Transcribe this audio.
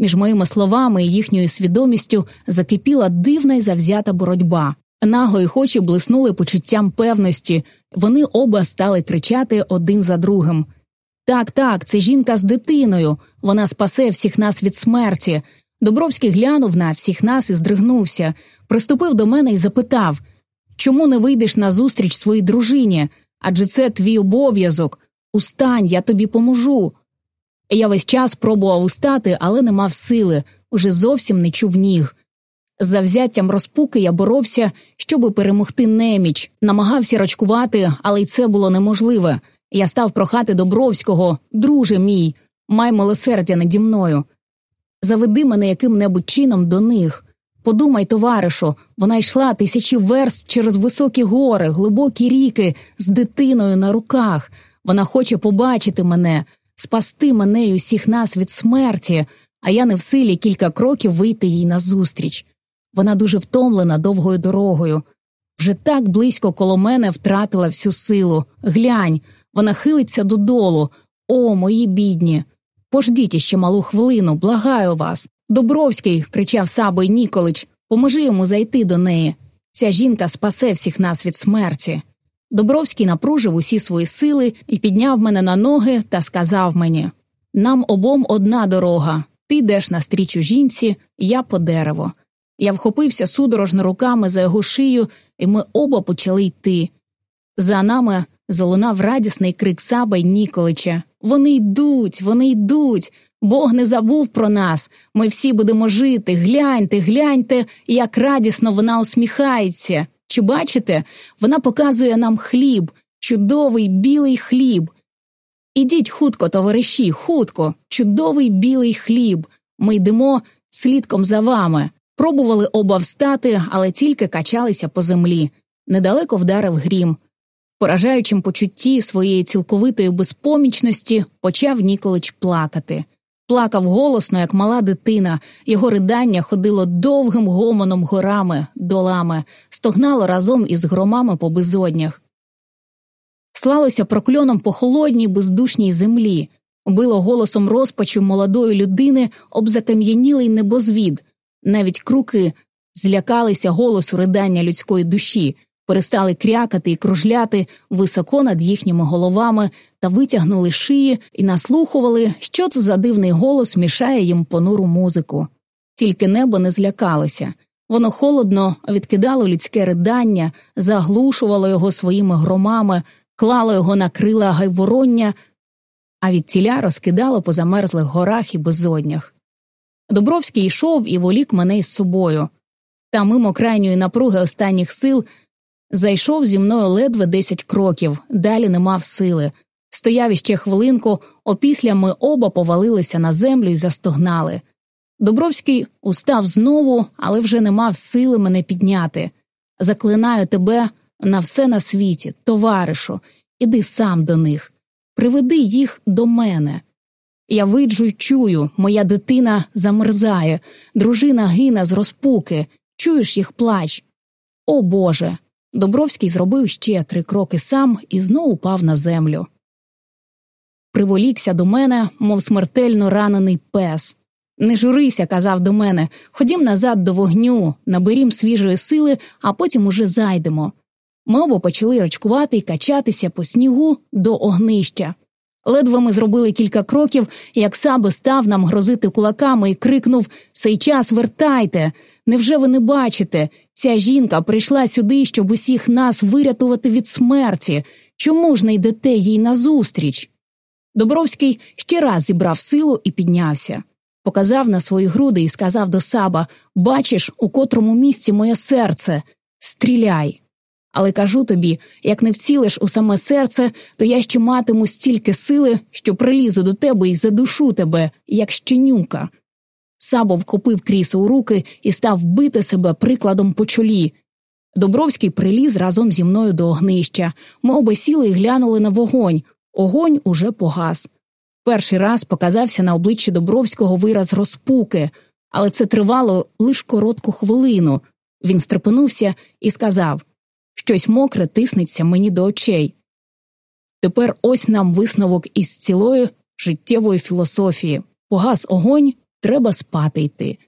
Між моїми словами і їхньою свідомістю закипіла дивна й завзята боротьба. Нагло й очі блиснули почуттям певності, вони оба стали кричати один за другим. Так, так, це жінка з дитиною, вона спасе всіх нас від смерті. Добровський глянув на всіх нас і здригнувся, приступив до мене і запитав чому не вийдеш на зустріч своїй дружині? Адже це твій обов'язок. Устань, я тобі поможу. Я весь час пробував устати, але не мав сили, уже зовсім не чув ніг. З завзяттям розпуки я боровся, щоби перемогти неміч, намагався рачкувати, але й це було неможливе. Я став прохати Добровського, друже мій, май милосердя наді мною. Заведи мене яким небудь чином до них. Подумай, товаришу, вона йшла тисячі верст через високі гори, глибокі ріки з дитиною на руках. Вона хоче побачити мене, спасти мене й усіх нас від смерті, а я не в силі кілька кроків вийти їй назустріч. Вона дуже втомлена довгою дорогою. Вже так близько коло мене втратила всю силу. Глянь, вона хилиться додолу. О, мої бідні. Пождіть іще малу хвилину, благаю вас. Добровський, кричав Сабой Ніколич, поможи йому зайти до неї. Ця жінка спасе всіх нас від смерті. Добровський напружив усі свої сили і підняв мене на ноги та сказав мені нам обом одна дорога. Ти йдеш навстрічу жінці, я по дерево. Я вхопився судорожно руками за його шию, і ми оба почали йти. За нами залунав радісний крик Саба й Ніколича. Вони йдуть, вони йдуть. Бог не забув про нас. Ми всі будемо жити. Гляньте, гляньте, як радісно вона усміхається. Чи бачите, вона показує нам хліб, чудовий білий хліб. Ідіть хутко, товариші, хутко, чудовий білий хліб. Ми йдемо слідком за вами. Пробували оба встати, але тільки качалися по землі. Недалеко вдарив грім. Поражаючим почутті своєї цілковитої безпомічності почав Ніколич плакати. Плакав голосно, як мала дитина, його ридання ходило довгим гомоном горами, долами, стогнало разом із громами по безоднях. Слалося прокльоном по холодній, бездушній землі, било голосом розпачу молодої людини об закам'янілий небозвід, навіть круки злякалися голосу ридання людської душі, перестали крякати і кружляти високо над їхніми головами та витягнули шиї і наслухували, що це за дивний голос мішає їм понуру музику. Тільки небо не злякалося. Воно холодно відкидало людське ридання, заглушувало його своїми громами, клало його на крила гайвороння, а від тіля розкидало по замерзлих горах і безоднях. Добровський йшов і волік мене із собою. Та мимо крайньої напруги останніх сил зайшов зі мною ледве десять кроків, далі не мав сили. Стояв іще хвилинку, опісля ми оба повалилися на землю і застогнали. Добровський устав знову, але вже не мав сили мене підняти. Заклинаю тебе на все на світі, товаришу, іди сам до них, приведи їх до мене. Я виджу й чую, моя дитина замерзає, дружина гине з розпуки, чуєш їх плач. О Боже. Добровський зробив ще три кроки сам і знову упав на землю. Приволікся до мене, мов смертельно ранений пес. Не журися, казав до мене, ходім назад до вогню, наберім свіжої сили, а потім уже зайдемо. Ми оба почали рачкувати і качатися по снігу до огнища. Ледве ми зробили кілька кроків, як Сабо став нам грозити кулаками і крикнув Сей час вертайте. Невже ви не бачите? Ця жінка прийшла сюди, щоб усіх нас вирятувати від смерті. Чому ж не йдете їй назустріч? Добровський ще раз зібрав силу і піднявся. Показав на свої груди і сказав до Саба Бачиш, у котрому місці моє серце, стріляй. Але кажу тобі, як не вцілиш у саме серце, то я ще матиму стільки сили, що прилізу до тебе і задушу тебе, як щенюка. Сабо вхопив крісо у руки і став бити себе прикладом по чолі. Добровський приліз разом зі мною до огнища. Ми оба сіли і глянули на вогонь. Огонь уже погас. Перший раз показався на обличчі Добровського вираз розпуки, але це тривало лише коротку хвилину. Він стрепенувся і сказав щось мокре тиснеться мені до очей. Тепер ось нам висновок із цілої життєвої філософії погас огонь, Треба спати йти.